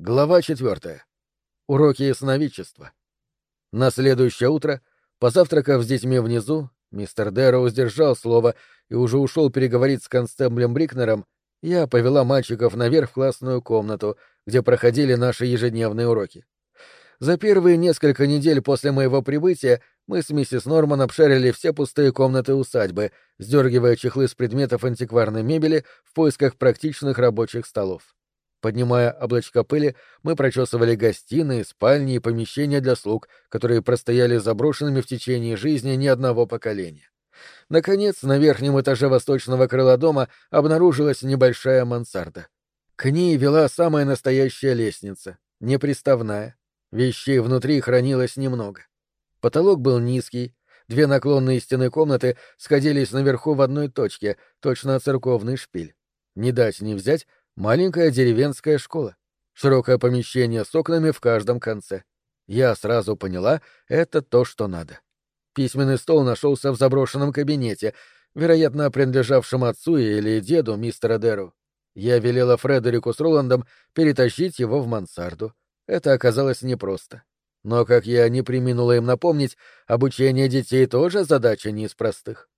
Глава четвертая. Уроки сновидчества. На следующее утро, позавтракав с детьми внизу, мистер Дэроу сдержал слово и уже ушел переговорить с констеблем Брикнером, я повела мальчиков наверх в классную комнату, где проходили наши ежедневные уроки. За первые несколько недель после моего прибытия мы с миссис Норман обшарили все пустые комнаты усадьбы, сдергивая чехлы с предметов антикварной мебели в поисках практичных рабочих столов. Поднимая облачко пыли, мы прочесывали гостиные, спальни и помещения для слуг, которые простояли заброшенными в течение жизни ни одного поколения. Наконец, на верхнем этаже восточного крыла дома обнаружилась небольшая мансарда. К ней вела самая настоящая лестница, неприставная, Вещей внутри хранилось немного. Потолок был низкий, две наклонные стены комнаты сходились наверху в одной точке, точно церковный шпиль. Не дать не взять маленькая деревенская школа. Широкое помещение с окнами в каждом конце. Я сразу поняла, это то, что надо. Письменный стол нашелся в заброшенном кабинете, вероятно, принадлежавшем отцу или деду мистера Деру. Я велела Фредерику с Роландом перетащить его в мансарду. Это оказалось непросто. Но, как я не приминула им напомнить, обучение детей тоже задача не из простых.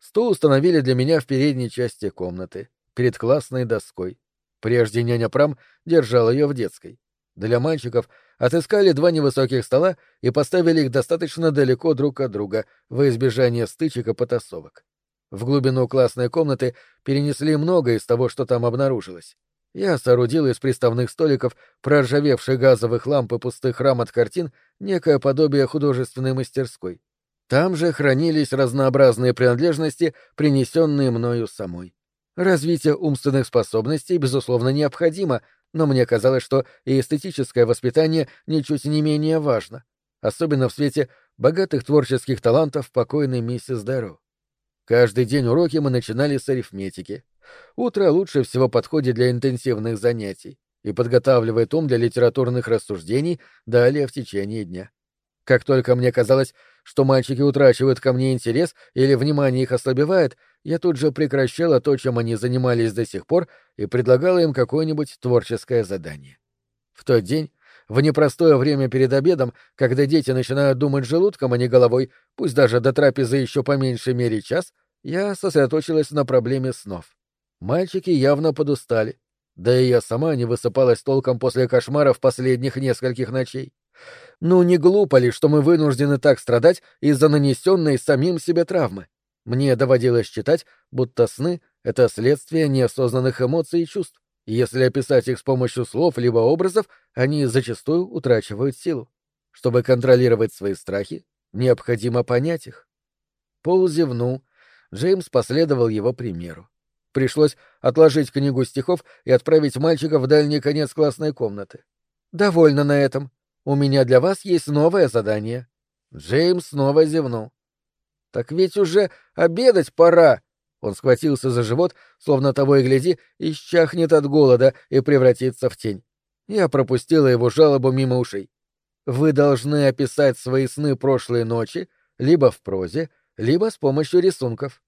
Стул установили для меня в передней части комнаты, перед классной доской. Прежде няня Прам держала ее в детской. Для мальчиков отыскали два невысоких стола и поставили их достаточно далеко друг от друга, во избежание стычек и потасовок. В глубину классной комнаты перенесли многое из того, что там обнаружилось. Я соорудил из приставных столиков, проржавевших газовых ламп и пустых рам от картин, некое подобие художественной мастерской. Там же хранились разнообразные принадлежности, принесенные мною самой. Развитие умственных способностей, безусловно, необходимо, но мне казалось, что и эстетическое воспитание ничуть не менее важно, особенно в свете богатых творческих талантов покойной миссис Дэрроу. Каждый день уроки мы начинали с арифметики. Утро лучше всего подходит для интенсивных занятий и подготавливает ум для литературных рассуждений далее в течение дня. Как только мне казалось, что мальчики утрачивают ко мне интерес или внимание их ослабевает, я тут же прекращала то, чем они занимались до сих пор, и предлагала им какое-нибудь творческое задание. В тот день, в непростое время перед обедом, когда дети начинают думать желудком, а не головой, пусть даже до трапезы еще по меньшей мере час, я сосредоточилась на проблеме снов. Мальчики явно подустали. Да и я сама не высыпалась толком после кошмаров последних нескольких ночей. Ну, не глупо ли, что мы вынуждены так страдать из-за нанесенной самим себе травмы? Мне доводилось считать, будто сны — это следствие неосознанных эмоций и чувств. И если описать их с помощью слов либо образов, они зачастую утрачивают силу. Чтобы контролировать свои страхи, необходимо понять их. Пол зевнул. Джеймс последовал его примеру. Пришлось отложить книгу стихов и отправить мальчика в дальний конец классной комнаты. «Довольно на этом. У меня для вас есть новое задание». Джеймс снова зевнул. «Так ведь уже обедать пора!» Он схватился за живот, словно того и гляди, исчахнет от голода и превратится в тень. Я пропустила его жалобу мимо ушей. «Вы должны описать свои сны прошлой ночи либо в прозе, либо с помощью рисунков».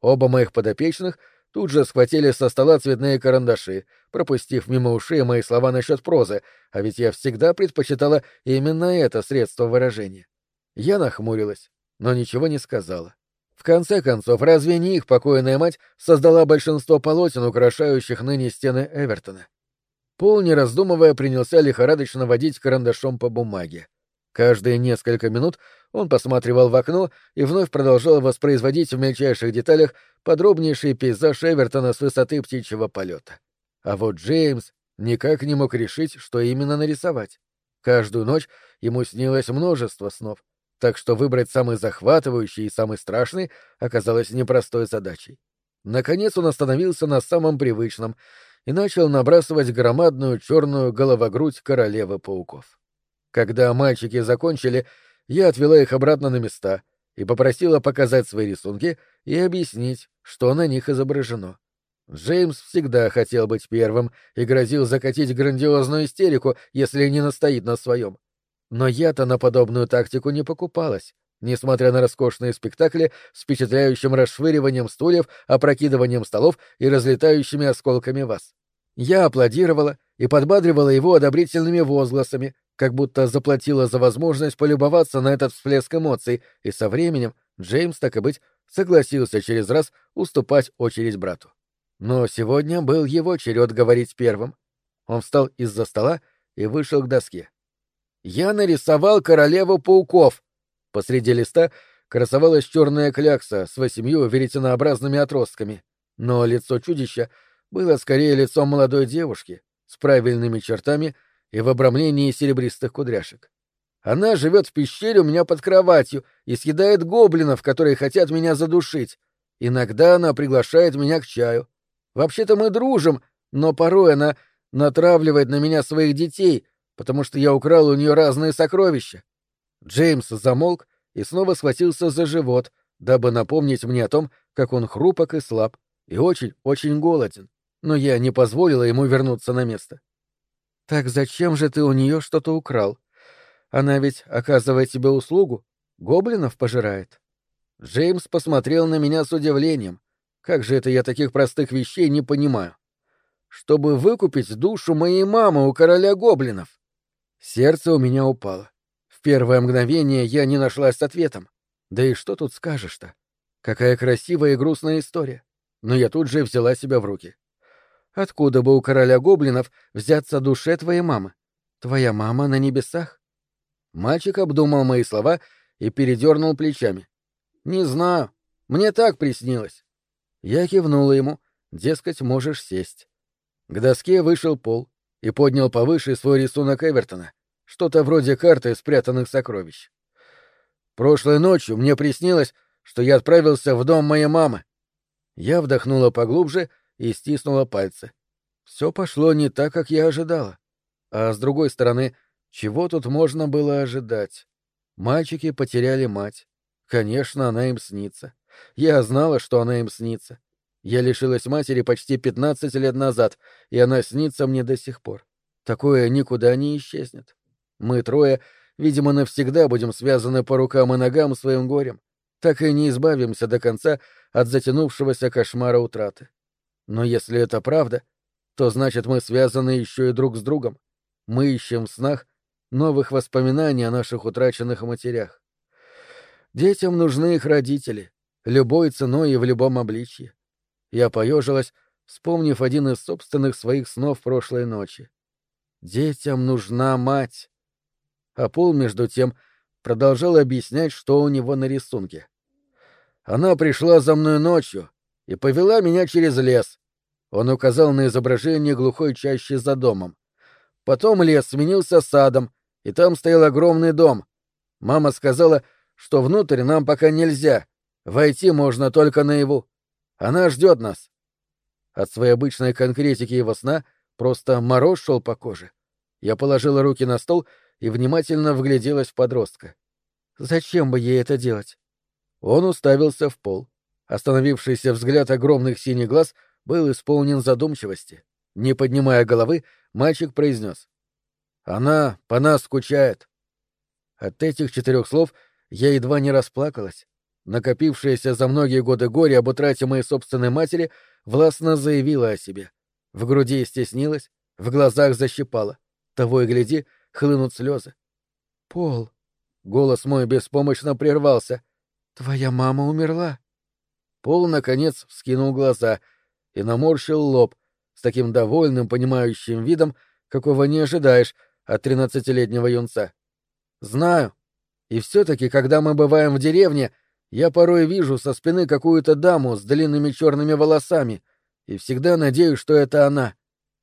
Оба моих подопечных — тут же схватили со стола цветные карандаши, пропустив мимо ушей мои слова насчет прозы, а ведь я всегда предпочитала именно это средство выражения. Я нахмурилась, но ничего не сказала. В конце концов, разве не их покойная мать создала большинство полотен, украшающих ныне стены Эвертона? Пол, не раздумывая, принялся лихорадочно водить карандашом по бумаге. Каждые несколько минут он посматривал в окно и вновь продолжал воспроизводить в мельчайших деталях подробнейший пейзаж Эвертона с высоты птичьего полета. А вот Джеймс никак не мог решить, что именно нарисовать. Каждую ночь ему снилось множество снов, так что выбрать самый захватывающий и самый страшный оказалось непростой задачей. Наконец он остановился на самом привычном и начал набрасывать громадную черную головогрудь королевы пауков. Когда мальчики закончили, я отвела их обратно на места и попросила показать свои рисунки и объяснить, что на них изображено. Джеймс всегда хотел быть первым и грозил закатить грандиозную истерику, если не настоит на своем. Но я-то на подобную тактику не покупалась, несмотря на роскошные спектакли с впечатляющим расшвыриванием стульев, опрокидыванием столов и разлетающими осколками вас. Я аплодировала и подбадривала его одобрительными возгласами, как будто заплатила за возможность полюбоваться на этот всплеск эмоций, и со временем Джеймс, так и быть, согласился через раз уступать очередь брату. Но сегодня был его черед говорить первым. Он встал из-за стола и вышел к доске. «Я нарисовал королеву пауков!» Посреди листа красовалась черная клякса с восемью веретенообразными отростками, но лицо чудища было скорее лицом молодой девушки, с правильными чертами и в обрамлении серебристых кудряшек. Она живет в пещере у меня под кроватью и съедает гоблинов, которые хотят меня задушить. Иногда она приглашает меня к чаю. Вообще-то мы дружим, но порой она натравливает на меня своих детей, потому что я украл у нее разные сокровища. Джеймс замолк и снова схватился за живот, дабы напомнить мне о том, как он хрупок и слаб, и очень-очень голоден. Но я не позволила ему вернуться на место. «Так зачем же ты у нее что-то украл? Она ведь оказывает тебе услугу, гоблинов пожирает». Джеймс посмотрел на меня с удивлением. Как же это я таких простых вещей не понимаю? Чтобы выкупить душу моей мамы у короля гоблинов. Сердце у меня упало. В первое мгновение я не нашлась с ответом. Да и что тут скажешь-то? Какая красивая и грустная история. Но я тут же взяла себя в руки. Откуда бы у короля гоблинов взяться душе твоей мамы? Твоя мама на небесах? Мальчик обдумал мои слова и передернул плечами. Не знаю. Мне так приснилось. Я кивнула ему, дескать, можешь сесть. К доске вышел Пол и поднял повыше свой рисунок Эвертона, что-то вроде карты спрятанных сокровищ. Прошлой ночью мне приснилось, что я отправился в дом моей мамы. Я вдохнула поглубже и стиснула пальцы. Все пошло не так, как я ожидала. А с другой стороны, чего тут можно было ожидать? Мальчики потеряли мать. Конечно, она им снится. Я знала, что она им снится. Я лишилась матери почти пятнадцать лет назад, и она снится мне до сих пор. Такое никуда не исчезнет. Мы трое, видимо, навсегда будем связаны по рукам и ногам своим горем, так и не избавимся до конца от затянувшегося кошмара утраты. Но если это правда, то значит мы связаны еще и друг с другом. Мы ищем в снах новых воспоминаний о наших утраченных матерях. Детям нужны их родители, любой ценой и в любом обличье. Я поежилась, вспомнив один из собственных своих снов прошлой ночи. Детям нужна мать. А Пол, между тем, продолжал объяснять, что у него на рисунке. Она пришла за мной ночью и повела меня через лес. Он указал на изображение глухой чащи за домом. Потом лес сменился садом, и там стоял огромный дом. Мама сказала, что внутрь нам пока нельзя, войти можно только наяву. Она ждет нас. От своей обычной конкретики его сна просто мороз шел по коже. Я положила руки на стол и внимательно вгляделась в подростка. Зачем бы ей это делать? Он уставился в пол. Остановившийся взгляд огромных синих глаз был исполнен задумчивости. Не поднимая головы, мальчик произнес. «Она по нас скучает». От этих четырех слов я едва не расплакалась. Накопившееся за многие годы горе об утрате моей собственной матери властно заявила о себе. В груди стеснилась, в глазах защипала. Того и гляди, хлынут слезы. «Пол!» — голос мой беспомощно прервался. «Твоя мама умерла!» Пол, наконец, вскинул глаза и наморщил лоб с таким довольным, понимающим видом, какого не ожидаешь от тринадцатилетнего юнца. «Знаю. И все-таки, когда мы бываем в деревне, — я порой вижу со спины какую-то даму с длинными черными волосами и всегда надеюсь, что это она.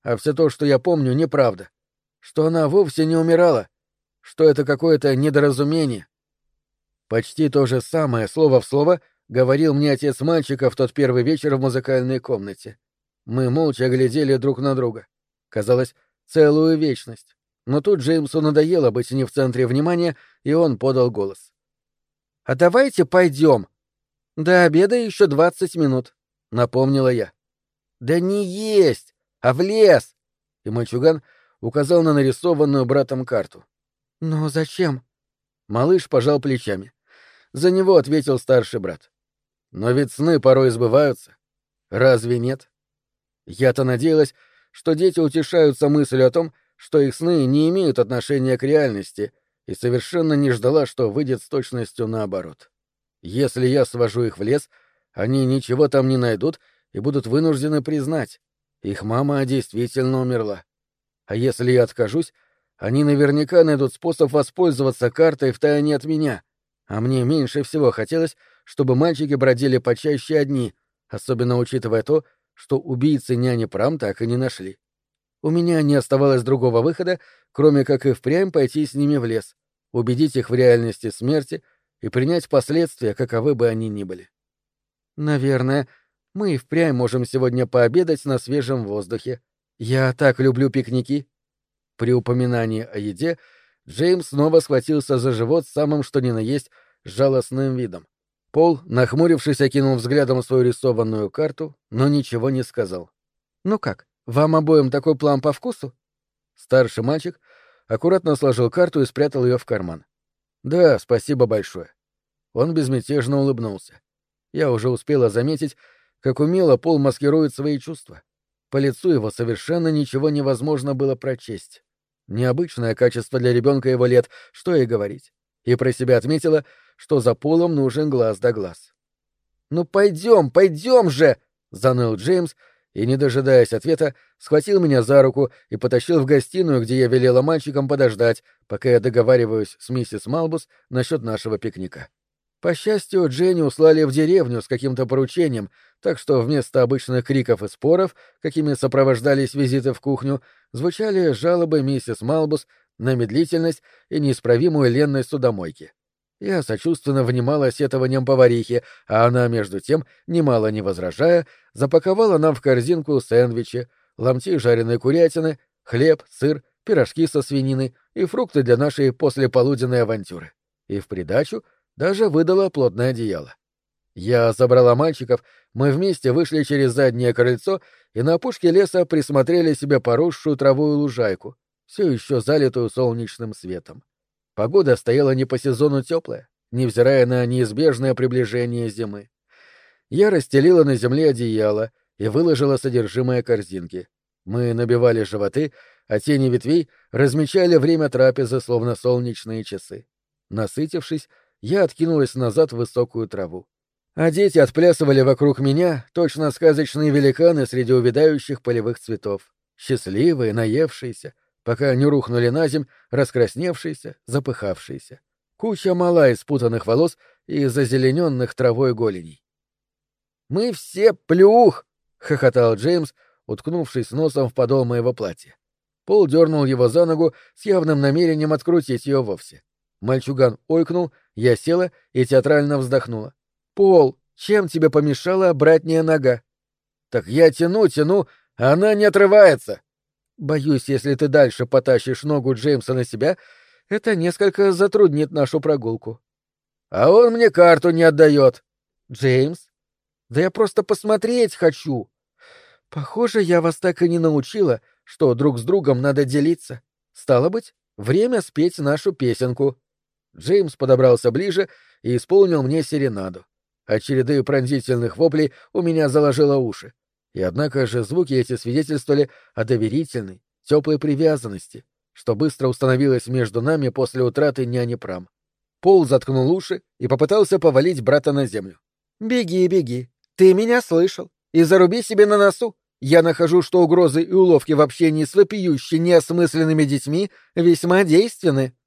А все то, что я помню, неправда. Что она вовсе не умирала. Что это какое-то недоразумение. Почти то же самое, слово в слово, говорил мне отец мальчика в тот первый вечер в музыкальной комнате. Мы молча глядели друг на друга. Казалось, целую вечность. Но тут Джеймсу надоело быть не в центре внимания, и он подал голос. «А давайте пойдем. До обеда еще двадцать минут», — напомнила я. «Да не есть, а в лес!» И мальчуган указал на нарисованную братом карту. «Но зачем?» Малыш пожал плечами. За него ответил старший брат. «Но ведь сны порой сбываются. Разве нет?» Я-то надеялась, что дети утешаются мыслью о том, что их сны не имеют отношения к реальности, и совершенно не ждала, что выйдет с точностью наоборот. Если я свожу их в лес, они ничего там не найдут и будут вынуждены признать. Их мама действительно умерла. А если я откажусь, они наверняка найдут способ воспользоваться картой втайне от меня. А мне меньше всего хотелось, чтобы мальчики бродили почаще одни, особенно учитывая то, что убийцы няни Прам так и не нашли. У меня не оставалось другого выхода, кроме как и впрямь пойти с ними в лес, убедить их в реальности смерти и принять последствия, каковы бы они ни были. Наверное, мы и впрямь можем сегодня пообедать на свежем воздухе. Я так люблю пикники. При упоминании о еде Джеймс снова схватился за живот самым что ни на есть жалостным видом. Пол, нахмурившись, окинул взглядом свою рисованную карту, но ничего не сказал. «Ну как, вам обоим такой план по вкусу?» Старший мальчик аккуратно сложил карту и спрятал ее в карман. «Да, спасибо большое». Он безмятежно улыбнулся. Я уже успела заметить, как умело Пол маскирует свои чувства. По лицу его совершенно ничего невозможно было прочесть. Необычное качество для ребенка его лет, что и говорить. И про себя отметила, что за Полом нужен глаз да глаз. «Ну пойдем, пойдем же!» — заныл Джеймс, и, не дожидаясь ответа, схватил меня за руку и потащил в гостиную, где я велела мальчикам подождать, пока я договариваюсь с миссис Малбус насчет нашего пикника. По счастью, Дженни услали в деревню с каким-то поручением, так что вместо обычных криков и споров, какими сопровождались визиты в кухню, звучали жалобы миссис Малбус на медлительность и неисправимую ленность судомойки. Я сочувственно внимала сетованием поварихи, а она, между тем, немало не возражая, запаковала нам в корзинку сэндвичи, ломти жареной курятины, хлеб, сыр, пирожки со свининой и фрукты для нашей послеполуденной авантюры. И в придачу даже выдала плотное одеяло. Я забрала мальчиков, мы вместе вышли через заднее крыльцо и на опушке леса присмотрели себе поросшую травую лужайку, все еще залитую солнечным светом. Погода стояла не по сезону теплая, невзирая на неизбежное приближение зимы. Я расстелила на земле одеяло и выложила содержимое корзинки. Мы набивали животы, а тени ветвей размечали время трапезы, словно солнечные часы. Насытившись, я откинулась назад в высокую траву. А дети отплясывали вокруг меня, точно сказочные великаны среди увядающих полевых цветов. Счастливые, наевшиеся, пока не рухнули на земь, раскрасневшиеся, запыхавшиеся. Куча мала из спутанных волос и зазелененных травой голеней. «Мы все плюх!» — хохотал Джеймс, уткнувшись носом в подол моего платья. Пол дернул его за ногу с явным намерением открутить ее вовсе. Мальчуган ойкнул, я села и театрально вздохнула. «Пол, чем тебе помешала братняя нога?» «Так я тяну, тяну, а она не отрывается!» Боюсь, если ты дальше потащишь ногу Джеймса на себя, это несколько затруднит нашу прогулку. А он мне карту не отдает. Джеймс? Да я просто посмотреть хочу. Похоже, я вас так и не научила, что друг с другом надо делиться. Стало быть, время спеть нашу песенку. Джеймс подобрался ближе и исполнил мне серенаду. От череды пронзительных воплей у меня заложило уши. И однако же звуки эти свидетельствовали о доверительной, теплой привязанности, что быстро установилось между нами после утраты няни Прам. Пол заткнул уши и попытался повалить брата на землю. «Беги, беги. Ты меня слышал. И заруби себе на носу. Я нахожу, что угрозы и уловки в общении с вопиюще неосмысленными детьми весьма действенны».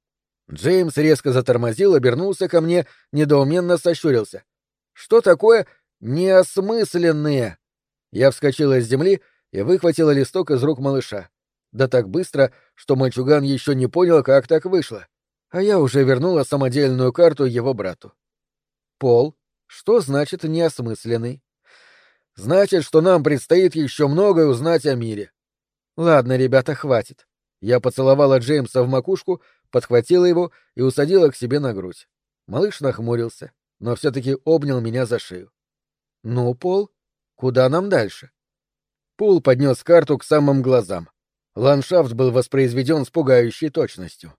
Джеймс резко затормозил, обернулся ко мне, недоуменно сощурился. «Что такое неосмысленные?» Я вскочила с земли и выхватила листок из рук малыша. Да так быстро, что мальчуган еще не понял, как так вышло. А я уже вернула самодельную карту его брату. Пол, что значит неосмысленный? Значит, что нам предстоит еще многое узнать о мире. Ладно, ребята, хватит. Я поцеловала Джеймса в макушку, подхватила его и усадила к себе на грудь. Малыш нахмурился, но все-таки обнял меня за шею. Ну, Пол, Куда нам дальше? Пул поднес карту к самым глазам. Ландшафт был воспроизведен с пугающей точностью.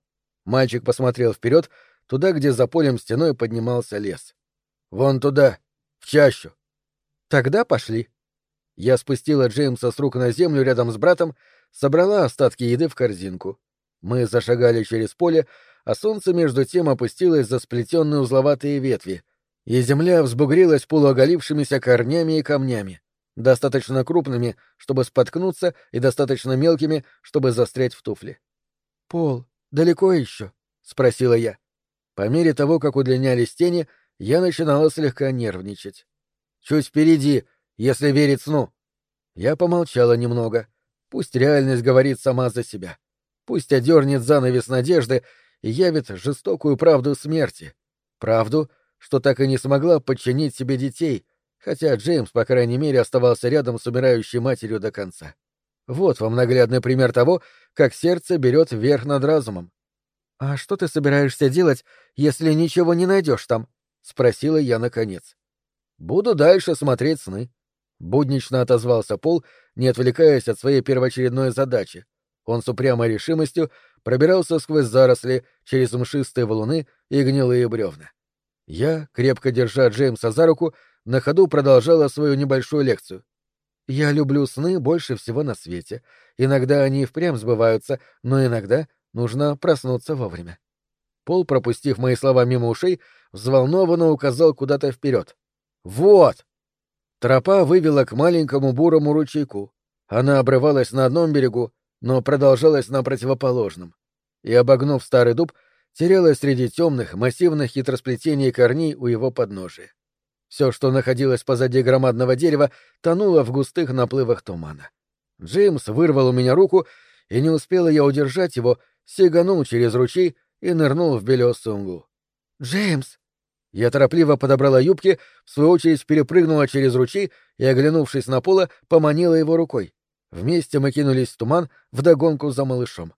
Мальчик посмотрел вперед, туда, где за полем стеной поднимался лес. Вон туда, в чащу. Тогда пошли. Я спустила Джеймса с рук на землю рядом с братом, собрала остатки еды в корзинку. Мы зашагали через поле, а солнце между тем опустилось за сплетенные узловатые ветви, и земля взбугрилась полуоголившимися корнями и камнями, достаточно крупными, чтобы споткнуться, и достаточно мелкими, чтобы застрять в туфле. «Пол, далеко еще?» — спросила я. По мере того, как удлинялись тени, я начинала слегка нервничать. «Чуть впереди, если верить сну». Я помолчала немного. Пусть реальность говорит сама за себя. Пусть одернет занавес надежды и явит жестокую правду смерти. Правду, что так и не смогла подчинить себе детей, хотя Джеймс, по крайней мере, оставался рядом с умирающей матерью до конца. Вот вам наглядный пример того, как сердце берет верх над разумом. «А что ты собираешься делать, если ничего не найдешь там?» — спросила я наконец. «Буду дальше смотреть сны», — буднично отозвался Пол, не отвлекаясь от своей первоочередной задачи. Он с упрямой решимостью пробирался сквозь заросли, через мшистые валуны и гнилые бревна. Я, крепко держа Джеймса за руку, на ходу продолжала свою небольшую лекцию. Я люблю сны больше всего на свете. Иногда они впрямь сбываются, но иногда нужно проснуться вовремя. Пол, пропустив мои слова мимо ушей, взволнованно указал куда-то вперед. «Вот!» Тропа вывела к маленькому бурому ручейку. Она обрывалась на одном берегу, но продолжалась на противоположном. И, обогнув старый дуб, терялась среди темных, массивных хитросплетений корней у его подножия. Все, что находилось позади громадного дерева, тонуло в густых наплывах тумана. Джеймс вырвал у меня руку, и не успела я удержать его, сиганул через ручей и нырнул в белесый углу. «Джеймс!» Я торопливо подобрала юбки, в свою очередь перепрыгнула через ручей и, оглянувшись на поло, поманила его рукой. Вместе мы кинулись в туман вдогонку за малышом.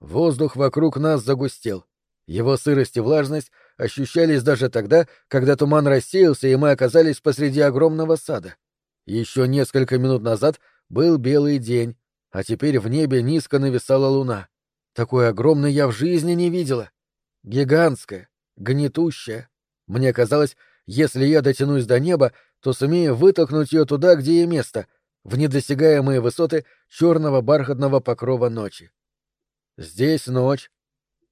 Воздух вокруг нас загустел. Его сырость и влажность ощущались даже тогда, когда туман рассеялся, и мы оказались посреди огромного сада. Еще несколько минут назад был белый день, а теперь в небе низко нависала луна. Такой огромной я в жизни не видела. Гигантская, гнетущая. Мне казалось, если я дотянусь до неба, то сумею вытолкнуть ее туда, где ей место, в недосягаемые высоты черного бархатного покрова ночи. Здесь ночь.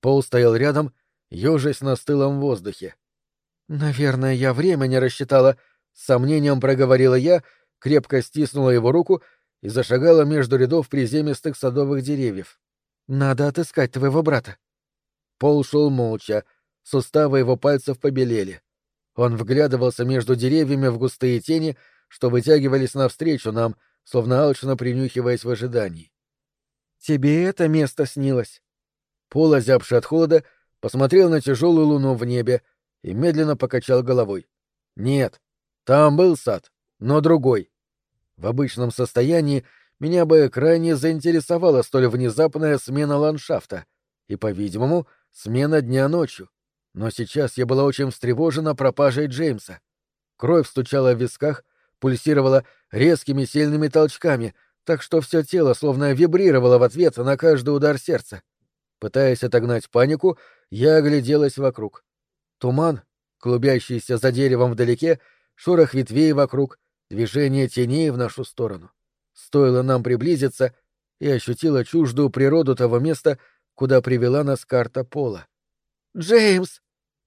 Пол стоял рядом ёжась на стылом воздухе. «Наверное, я время не рассчитала», — с сомнением проговорила я, крепко стиснула его руку и зашагала между рядов приземистых садовых деревьев. «Надо отыскать твоего брата». Пол шел молча, суставы его пальцев побелели. Он вглядывался между деревьями в густые тени, что вытягивались навстречу нам, словно алчно принюхиваясь в ожидании. «Тебе это место снилось?» Пол, озябший от холода, — посмотрел на тяжелую луну в небе и медленно покачал головой. Нет, там был сад, но другой. В обычном состоянии меня бы крайне заинтересовала столь внезапная смена ландшафта и, по-видимому, смена дня ночью. Но сейчас я была очень встревожена пропажей Джеймса. Кровь стучала в висках, пульсировала резкими сильными толчками, так что все тело словно вибрировало в ответ на каждый удар сердца. Пытаясь отогнать панику, я огляделась вокруг. Туман, клубящийся за деревом вдалеке, шорох ветвей вокруг, движение теней в нашу сторону. Стоило нам приблизиться, и ощутила чуждую природу того места, куда привела нас карта пола. «Джеймс!»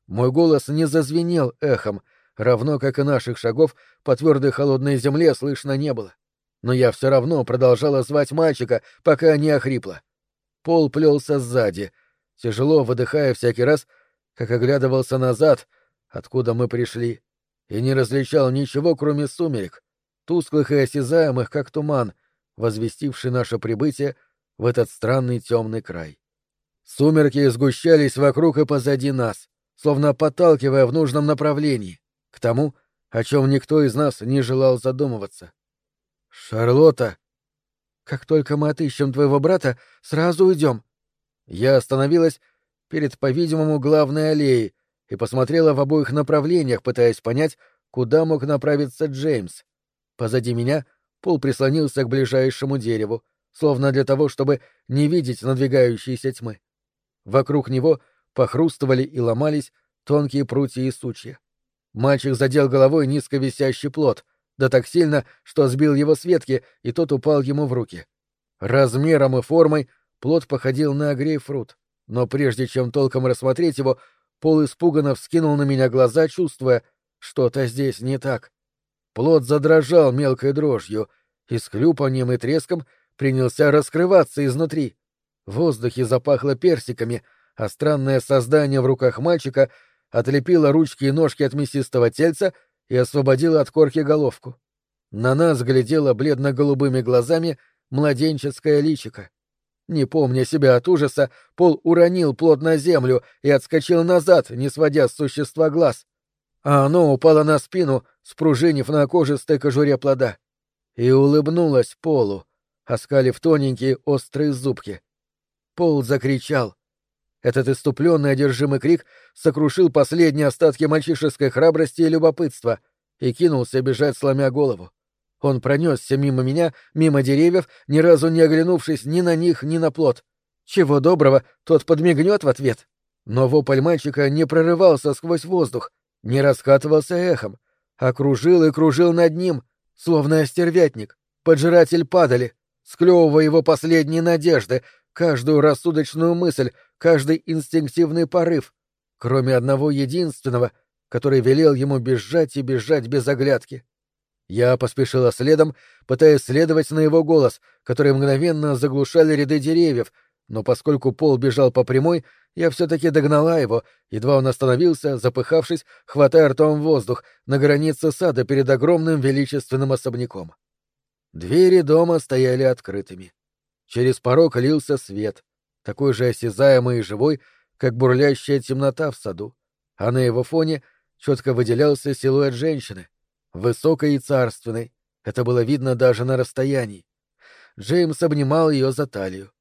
Мой голос не зазвенел эхом, равно как и наших шагов по твердой холодной земле слышно не было. Но я все равно продолжала звать мальчика, пока не охрипла. Пол плелся сзади, тяжело выдыхая всякий раз, как оглядывался назад, откуда мы пришли, и не различал ничего, кроме сумерек, тусклых и осязаемых, как туман, возвестивший наше прибытие в этот странный темный край. Сумерки сгущались вокруг и позади нас, словно подталкивая в нужном направлении, к тому, о чем никто из нас не желал задумываться. «Шарлотта!» Как только мы отыщем твоего брата, сразу уйдем. Я остановилась перед, по-видимому, главной аллеей и посмотрела в обоих направлениях, пытаясь понять, куда мог направиться Джеймс. Позади меня Пол прислонился к ближайшему дереву, словно для того, чтобы не видеть надвигающейся тьмы. Вокруг него похрустывали и ломались тонкие прутья и сучья. Мальчик задел головой низко висящий плод, да так сильно, что сбил его с ветки, и тот упал ему в руки. Размером и формой плод походил на грейпфрут, но прежде чем толком рассмотреть его, Пол испуганно вскинул на меня глаза, чувствуя, что-то здесь не так. Плод задрожал мелкой дрожью, и с хлюпаньем и треском принялся раскрываться изнутри. В воздухе запахло персиками, а странное создание в руках мальчика отлепило ручки и ножки от мясистого тельца и освободило от корки головку. На нас глядело бледно-голубыми глазами младенческое личико. Не помня себя от ужаса, Пол уронил плод на землю и отскочил назад, не сводя с существа глаз. А оно упало на спину, спружинив на кожистой кожуре плода. И улыбнулось Полу, оскалив тоненькие острые зубки. Пол закричал. Этот иступленный одержимый крик сокрушил последние остатки мальчишеской храбрости и любопытства и кинулся бежать, сломя голову. Он пронесся мимо меня, мимо деревьев, ни разу не оглянувшись ни на них, ни на плод. Чего доброго, тот подмигнет в ответ. Но вопль мальчика не прорывался сквозь воздух, не раскатывался эхом, а кружил и кружил над ним, словно остервятник, поджиратель падали, склевывая его последние надежды, каждую рассудочную мысль, каждый инстинктивный порыв, кроме одного единственного, который велел ему бежать и бежать без оглядки. Я поспешила следом, пытаясь следовать на его голос, который мгновенно заглушали ряды деревьев, но поскольку Пол бежал по прямой, я все-таки догнала его, едва он остановился, запыхавшись, хватая ртом воздух, на границе сада перед огромным величественным особняком. Двери дома стояли открытыми. Через порог лился свет, такой же осязаемый и живой, как бурлящая темнота в саду, а на его фоне четко выделялся силуэт женщины — высокой и царственной, это было видно даже на расстоянии. Джеймс обнимал ее за талию.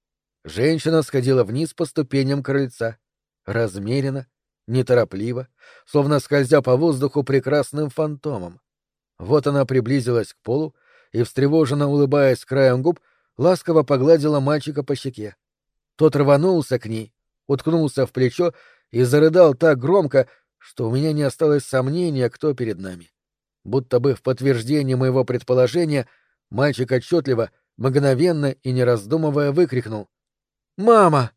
Женщина сходила вниз по ступеням крыльца. Размеренно, неторопливо, словно скользя по воздуху прекрасным фантомом. Вот она приблизилась к полу и, встревоженно улыбаясь краем губ, ласково погладила мальчика по щеке. Тот рванулся к ней, уткнулся в плечо и зарыдал так громко, что у меня не осталось сомнения, кто перед нами. Будто бы в подтверждение моего предположения, мальчик отчетливо, мгновенно и не раздумывая выкрикнул. «Мама!»